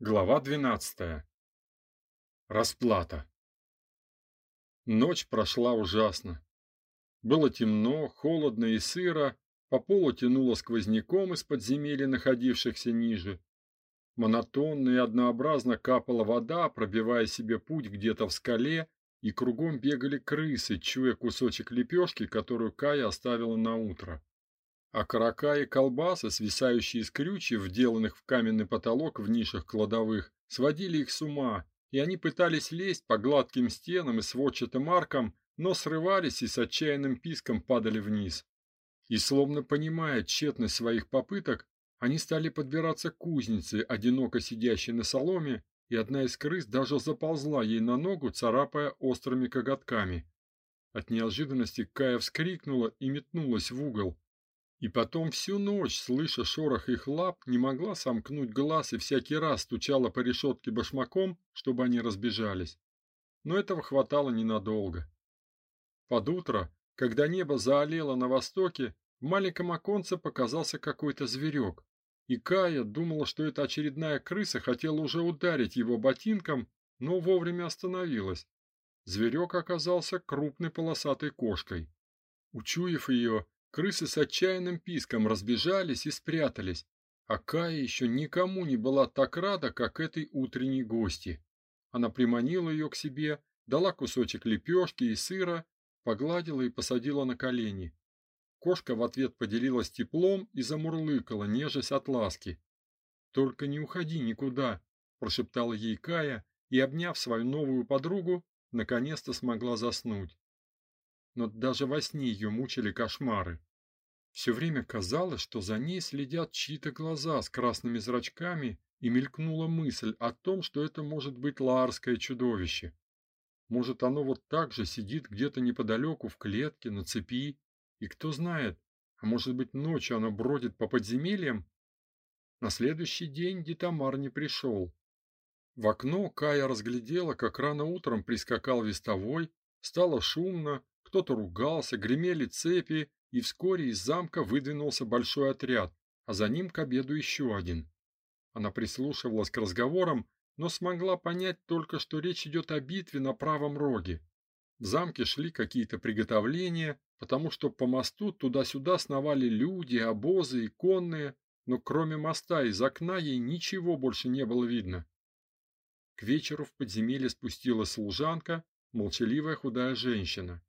Глава 12. Расплата. Ночь прошла ужасно. Было темно, холодно и сыро, по полу тянуло сквозняком из подземелья, находившихся ниже. Монотонно и однообразно капала вода, пробивая себе путь где-то в скале, и кругом бегали крысы, чуя кусочек лепешки, которую Кая оставила на утро а карака и колбасы, свисающие из крючев, вделанных в каменный потолок в нишах кладовых, сводили их с ума, и они пытались лезть по гладким стенам и сводчатым аркам, но срывались и с отчаянным писком падали вниз. И словно понимая тщетность своих попыток, они стали подбираться к кузнице, одиноко сидящей на соломе, и одна из крыс даже заползла ей на ногу, царапая острыми коготками. От неожиданности Кая вскрикнула и метнулась в угол, и потом всю ночь, слыша шорох их лап, не могла сомкнуть глаз и всякий раз стучала по решетке башмаком, чтобы они разбежались. Но этого хватало ненадолго. Под утро, когда небо заолело на востоке, в маленьком оконце показался какой-то зверек. И Кая думала, что это очередная крыса хотела уже ударить его ботинком, но вовремя остановилась. Зверек оказался крупной полосатой кошкой. Учуяв ее, Крысы с отчаянным писком разбежались и спрятались, а Кая еще никому не была так рада, как этой утренней гости. Она приманила ее к себе, дала кусочек лепешки и сыра, погладила и посадила на колени. Кошка в ответ поделилась теплом и замурлыкала, нежась от ласки. "Только не уходи никуда", прошептала ей Кая и, обняв свою новую подругу, наконец-то смогла заснуть но даже во сне ее мучили кошмары. Все время казалось, что за ней следят чьи-то глаза с красными зрачками, и мелькнула мысль о том, что это может быть ларское чудовище. Может, оно вот так же сидит где-то неподалеку в клетке на цепи, и кто знает, а может быть, ночью оно бродит по подземельям? На следующий день Дитамар не пришел. В окно Кая разглядела, как рано утром прискакал вестовой, стало шумно, кто-то ругался, гремели цепи, и вскоре из замка выдвинулся большой отряд, а за ним к обеду еще один. Она прислушивалась к разговорам, но смогла понять только, что речь идет о битве на правом роге. В замке шли какие-то приготовления, потому что по мосту туда-сюда сновали люди, обозы и конные, но кроме моста из окна ей ничего больше не было видно. К вечеру в подземелье спустилась служанка, молчаливая худая женщина.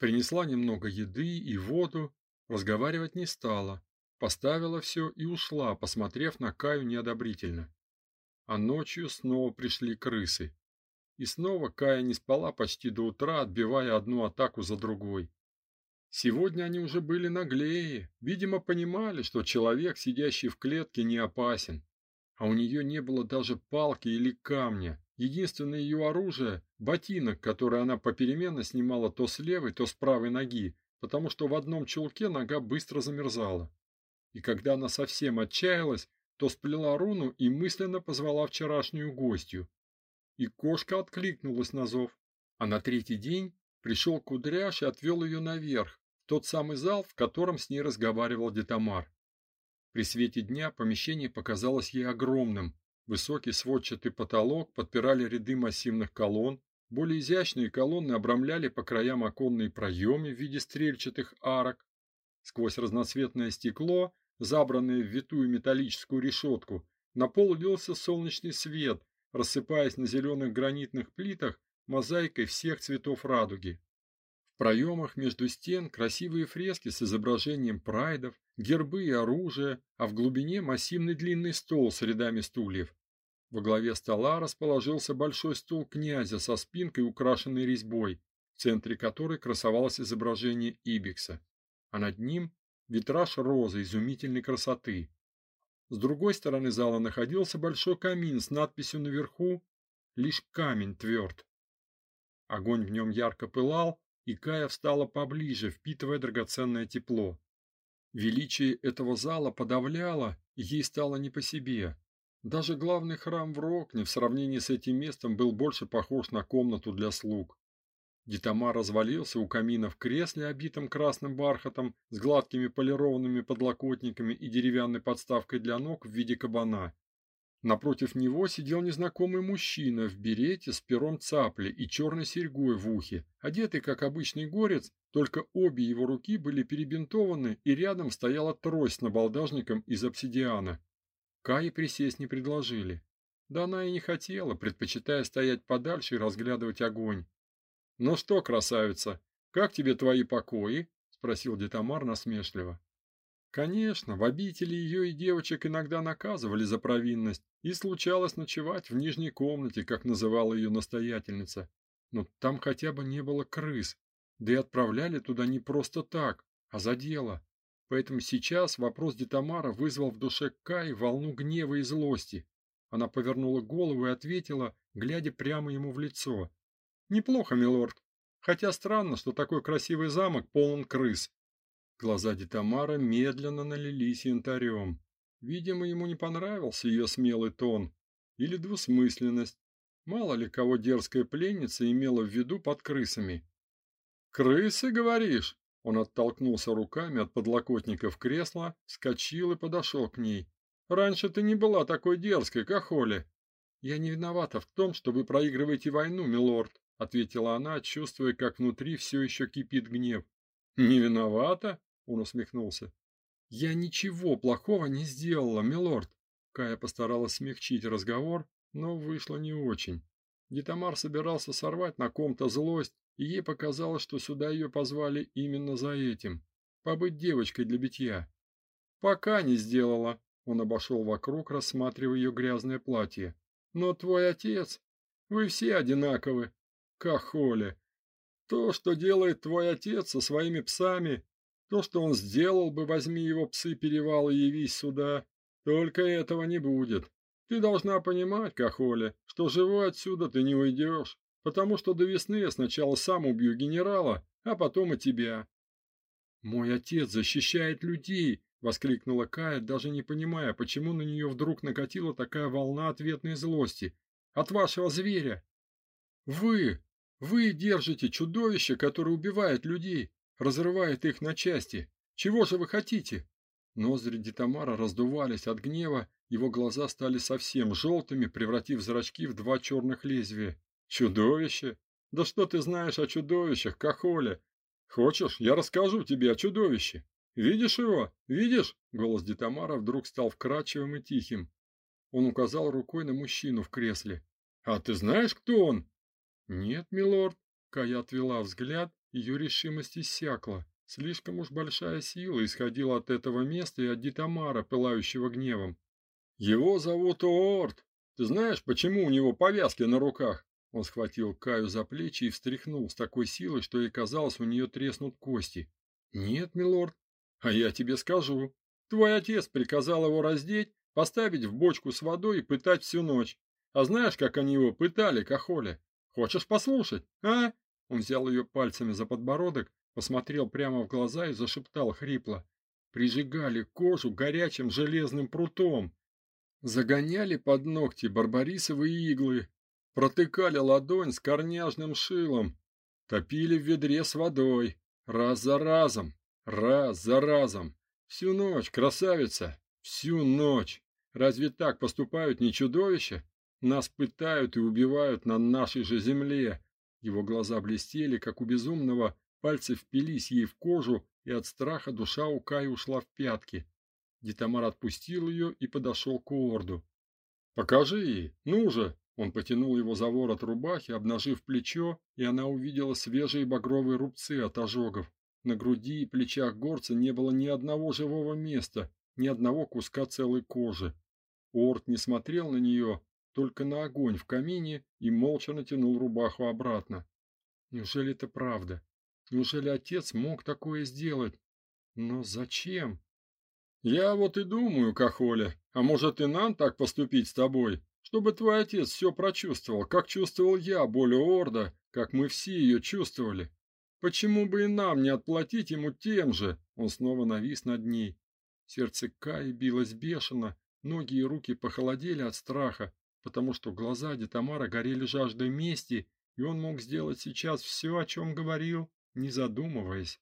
Принесла немного еды и воду, разговаривать не стала, поставила все и ушла, посмотрев на Каю неодобрительно. А ночью снова пришли крысы. И снова Кая не спала почти до утра, отбивая одну атаку за другой. Сегодня они уже были наглее, видимо, понимали, что человек, сидящий в клетке, не опасен. А у нее не было даже палки или камня, Единственное ее оружие ботинок, который она попеременно снимала то с левой, то с правой ноги, потому что в одном чулке нога быстро замерзала. И когда она совсем отчаялась, то сплела руну и мысленно позвала вчерашнюю гостью. И кошка откликнулась на зов. А на третий день пришел Кудряш и отвел ее наверх, в тот самый зал, в котором с ней разговаривал Детамар. При свете дня помещение показалось ей огромным, Высокий сводчатый потолок подпирали ряды массивных колонн, более изящные колонны обрамляли по краям оконные проемы в виде стрельчатых арок. Сквозь разноцветное стекло, забранное в витую металлическую решетку, на пол лился солнечный свет, рассыпаясь на зеленых гранитных плитах мозаикой всех цветов радуги. В проемах между стен красивые фрески с изображением прайдов, гербы и оружие, а в глубине массивный длинный стол с рядами стульев, во главе стола расположился большой стул князя со спинкой, украшенной резьбой, в центре которой красовалось изображение ибикса, а над ним витраж розы изумительной красоты. С другой стороны зала находился большой камин с надписью наверху «Лишь камень тверд». Огонь в нем ярко пылал, и Кая встала поближе, впитывая драгоценное тепло. Величие этого зала подавляло, ей стало не по себе. Даже главный храм в Рокне в сравнении с этим местом был больше похож на комнату для слуг. Дитамар развалился у камина в кресле, обитом красным бархатом, с гладкими полированными подлокотниками и деревянной подставкой для ног в виде кабана. Напротив него сидел незнакомый мужчина в берете с пером цапли и черной серьгой в ухе, одетый как обычный горец, только обе его руки были перебинтованы, и рядом стояла трость с набалдажником из обсидиана. Кае присесть не предложили. Да она и не хотела, предпочитая стоять подальше и разглядывать огонь. "Ну что, красавица, как тебе твои покои?" спросил Детамар насмешливо. Конечно, в обители ее и девочек иногда наказывали за провинность, и случалось ночевать в нижней комнате, как называла ее настоятельница. Но там хотя бы не было крыс, да и отправляли туда не просто так, а за дело. Поэтому сейчас вопрос Детамара вызвал в душе Каи волну гнева и злости. Она повернула голову и ответила, глядя прямо ему в лицо: "Неплохо, милорд. Хотя странно, что такой красивый замок полон крыс. Глаза Детамара медленно налились янтарем. Видимо, ему не понравился ее смелый тон или двусмысленность. Мало ли кого дерзкая пленница имела в виду под крысами. «Крысы, говоришь?» Он оттолкнулся руками от подлокотников кресла, вскочил и подошел к ней. «Раньше ты не была такой дерзкой, Кахоли». «Я не виновата в том, что вы проигрываете войну, милорд», ответила она, чувствуя, как внутри все еще кипит гнев. «Не виновата?» Он усмехнулся. Я ничего плохого не сделала, милорд. Кая постаралась смягчить разговор, но вышло не очень. Детамар собирался сорвать на ком-то злость, и ей показалось, что сюда ее позвали именно за этим побыть девочкой для битья. Пока не сделала. Он обошел вокруг, рассматривая ее грязное платье. Но твой отец, вы все одинаковы. Кахоли. То, что делает твой отец со своими псами, то, что он сделал бы, возьми его псы перевал и явись сюда. Только этого не будет. Ты должна понимать, Кахоля, что живой отсюда ты не уйдешь, потому что до весны я сначала сам убью генерала, а потом и тебя. Мой отец защищает людей, воскликнула Кая, даже не понимая, почему на нее вдруг накатила такая волна ответной злости. От вашего зверя. Вы, вы держите чудовище, которое убивает людей разрывает их на части. Чего же вы хотите? Ноздри Дитамара раздувались от гнева, его глаза стали совсем желтыми, превратив зрачки в два черных лезвия. Чудовище? Да что ты знаешь о чудовищах, Кахоля? Хочешь, я расскажу тебе о чудовище? Видишь его? Видишь? Голос Дитамара вдруг стал вкрадчивым и тихим. Он указал рукой на мужчину в кресле. А ты знаешь, кто он? Нет, милорд, Кая отвела взгляд ее решимость иссякла. Слишком уж большая сила исходила от этого места и от Дитамара, пылающего гневом. Его зовут Оорт. Ты знаешь, почему у него повязки на руках? Он схватил Каю за плечи и встряхнул с такой силой, что ей казалось, у нее треснут кости. Нет, милорд, а я тебе скажу. Твой отец приказал его раздеть, поставить в бочку с водой и пытать всю ночь. А знаешь, как они его пытали, Кахоля? Хочешь послушать, а? Он взял ее пальцами за подбородок, посмотрел прямо в глаза и зашептал хрипло: "Прижигали кожу горячим железным прутом, загоняли под ногти барбарисовые иглы, протыкали ладонь с корняжным шилом, топили в ведре с водой, раз за разом, раз за разом, всю ночь, красавица, всю ночь. Разве так поступают не чудовища? Нас пытают и убивают на нашей же земле, его глаза блестели, как у безумного, пальцы впились ей в кожу, и от страха душа у Каи ушла в пятки. Дитамар отпустил ее и подошел к Уорду. "Покажи ей, ну же!" Он потянул его за ворот рубахи, обнажив плечо, и она увидела свежие багровые рубцы от ожогов. На груди и плечах горца не было ни одного живого места, ни одного куска целой кожи. Уорд не смотрел на нее, только на огонь в камине и молча натянул рубаху обратно. Неужели это правда? Неужели отец мог такое сделать? Но зачем? Я вот и думаю, Кахоля, а может и нам так поступить с тобой, чтобы твой отец все прочувствовал, как чувствовал я боль Орда, как мы все ее чувствовали. Почему бы и нам не отплатить ему тем же? Он снова навис над ней. Сердце Каи билось бешено, ноги и руки похолодели от страха потому что глаза Детамара горели жаждой мести, и он мог сделать сейчас все, о чем говорил, не задумываясь.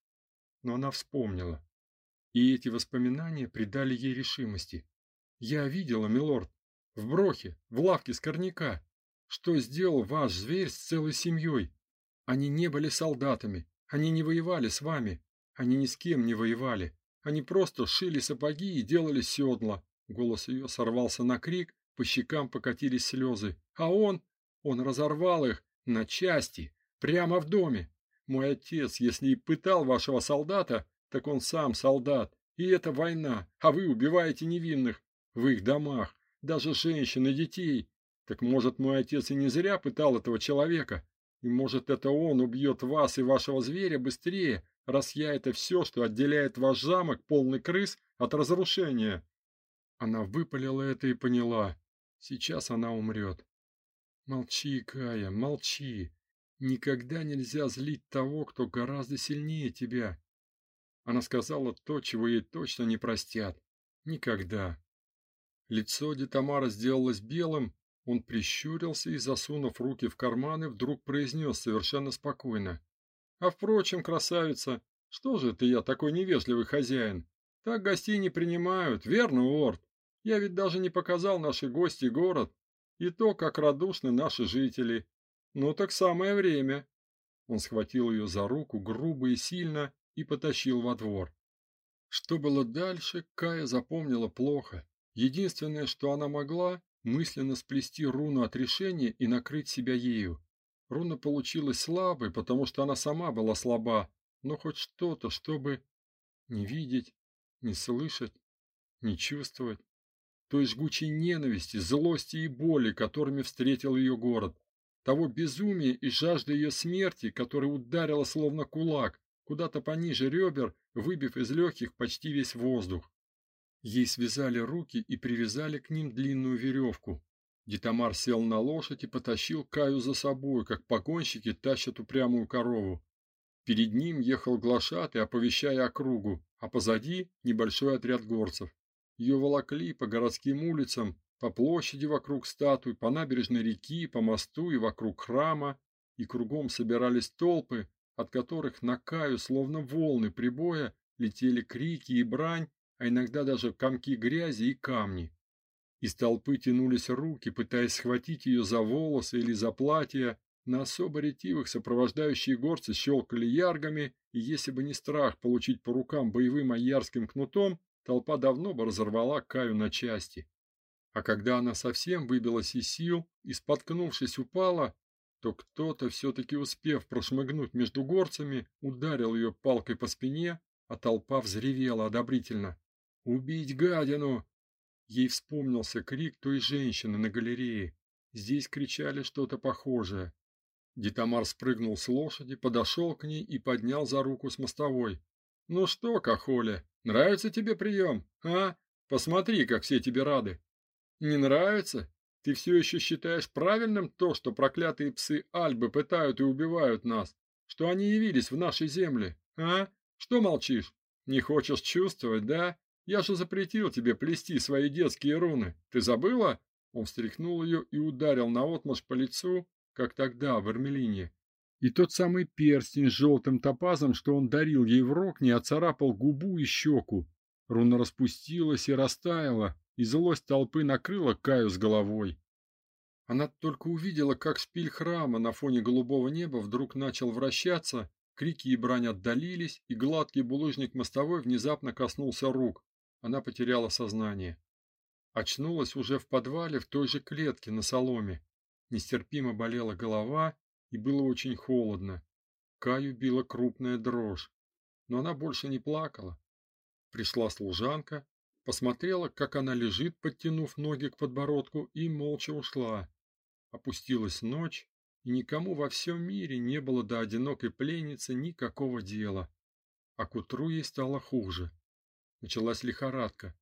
Но она вспомнила. И эти воспоминания придали ей решимости. Я видела, милорд, в Брохе, в лавке скорняка. Что сделал ваш зверь с целой семьей? Они не были солдатами, они не воевали с вами, они ни с кем не воевали. Они просто шили сапоги и делали седла. Голос ее сорвался на крик, по щекам покатились слезы. А он, он разорвал их на части, прямо в доме. Мой отец, если и пытал вашего солдата, так он сам солдат. И это война, а вы убиваете невинных в их домах, даже женщин и детей. Так может, мой отец и не зря пытал этого человека? И может, это он убьет вас и вашего зверя быстрее, раз я это все, что отделяет ваш замок, полный крыс, от разрушения. Она выпалила это и поняла. Сейчас она умрет. Молчи, Кая, молчи. Никогда нельзя злить того, кто гораздо сильнее тебя. Она сказала то, чего ей точно не простят. Никогда. Лицо Детамара сделалось белым, он прищурился и, засунув руки в карманы, вдруг произнес совершенно спокойно: "А впрочем, красавица, что же ты я такой невежливый хозяин? Так гостей не принимают, верно, Уорд? Я ведь даже не показал наши гости город и то, как радушны наши жители. Ну так самое время". Он схватил ее за руку грубо и сильно и потащил во двор. Что было дальше, Кая запомнила плохо. Единственное, что она могла, мысленно сплести руну отрешения и накрыть себя ею. Руна получилась слабой, потому что она сама была слаба, но хоть что-то, чтобы не видеть, не слышать, не чувствовать той жгучей ненависти, злости и боли, которыми встретил ее город, того безумия и жажды ее смерти, которая ударила словно кулак куда-то пониже ребер, выбив из легких почти весь воздух. Ей связали руки и привязали к ним длинную веревку. Дитамар сел на лошадь и потащил Каю за собой, как погонщики тащат упрямую корову. Перед ним ехал глашатый, оповещая округу, а позади небольшой отряд горцев. Ее волокли по городским улицам, по площади вокруг статуй, по набережной реки, по мосту и вокруг храма, и кругом собирались толпы, от которых на Каю словно волны прибоя летели крики и брань, а иногда даже комки грязи и камни. Из толпы тянулись руки, пытаясь схватить ее за волосы или за платье. На особо ретивых сопровождающие горцы щелкали яргами, и если бы не страх получить по рукам боевым айярским кнутом, толпа давно бы разорвала Каю на части. А когда она совсем выбилась из сил и споткнувшись упала, то кто-то все таки успев прошмыгнуть между горцами, ударил ее палкой по спине, а толпа взревела одобрительно. Убить гадину. Ей вспомнился крик той женщины на галерее. Здесь кричали что-то похожее. Дитамар спрыгнул с лошади, подошел к ней и поднял за руку с мостовой. Ну что, Кахоля, нравится тебе прием, а? Посмотри, как все тебе рады. Не нравится? Ты все еще считаешь правильным то, что проклятые псы Альбы пытают и убивают нас, что они явились в нашей земле, а? Что молчишь? Не хочешь чувствовать, да? Я же запретил тебе плести свои детские руны. Ты забыла? Он встряхнул ее и ударил наотмашь по лицу, как тогда в Эрмелине. И тот самый перстень с желтым топазом, что он дарил ей в рог, не оцарапал губу и щеку. Руна распустилась и растаяла, и злость толпы накрыла Каю с головой. Она только увидела, как шпиль храма на фоне голубого неба вдруг начал вращаться, крики и брань отдалились, и гладкий булыжник мостовой внезапно коснулся рук. Она потеряла сознание. Очнулась уже в подвале в той же клетке на соломе. Нестерпимо болела голова, и было очень холодно. Каю била крупная дрожь, но она больше не плакала. Пришла служанка, посмотрела, как она лежит, подтянув ноги к подбородку, и молча ушла. Опустилась ночь, и никому во всем мире не было до одинокой пленницы никакого дела. А к утру ей стало хуже. Началась лихорадка,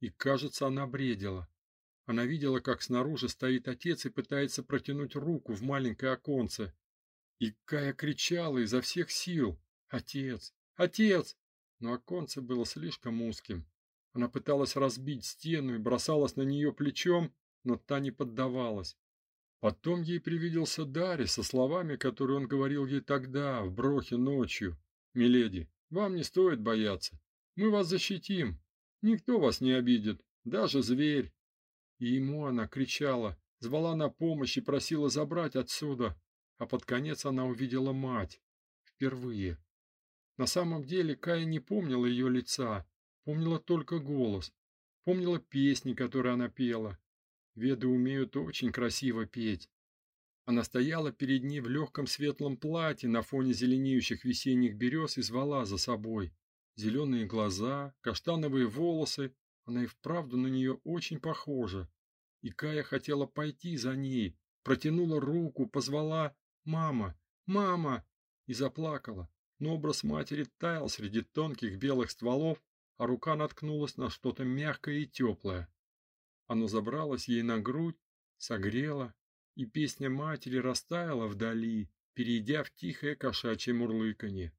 и, кажется, она бредила. Она видела, как снаружи стоит отец и пытается протянуть руку в маленькое оконце. И Кая кричала изо всех сил: "Отец! Отец!" Но оконце было слишком узким. Она пыталась разбить стену и бросалась на нее плечом, но та не поддавалась. Потом ей привиделся Дарий со словами, которые он говорил ей тогда, в брохе ночью: "Миледи, вам не стоит бояться. Мы вас защитим. Никто вас не обидит, даже зверь. И ему она кричала, звала на помощь и просила забрать отсюда. А под конец она увидела мать. Впервые. На самом деле Кая не помнила ее лица, помнила только голос. Помнила песни, которые она пела. Веды умеют очень красиво петь. Она стояла перед ней в легком светлом платье на фоне зеленеющих весенних берез и звала за собой. Зеленые глаза, каштановые волосы, она и вправду на нее очень похожа. И Кая хотела пойти за ней, протянула руку, позвала «Мама! Мама!» и заплакала. Но образ матери таял среди тонких белых стволов, а рука наткнулась на что-то мягкое и теплое. Оно забралось ей на грудь, согрело, и песня матери растаяла вдали, перейдя в тихое кошачье мурлыканье.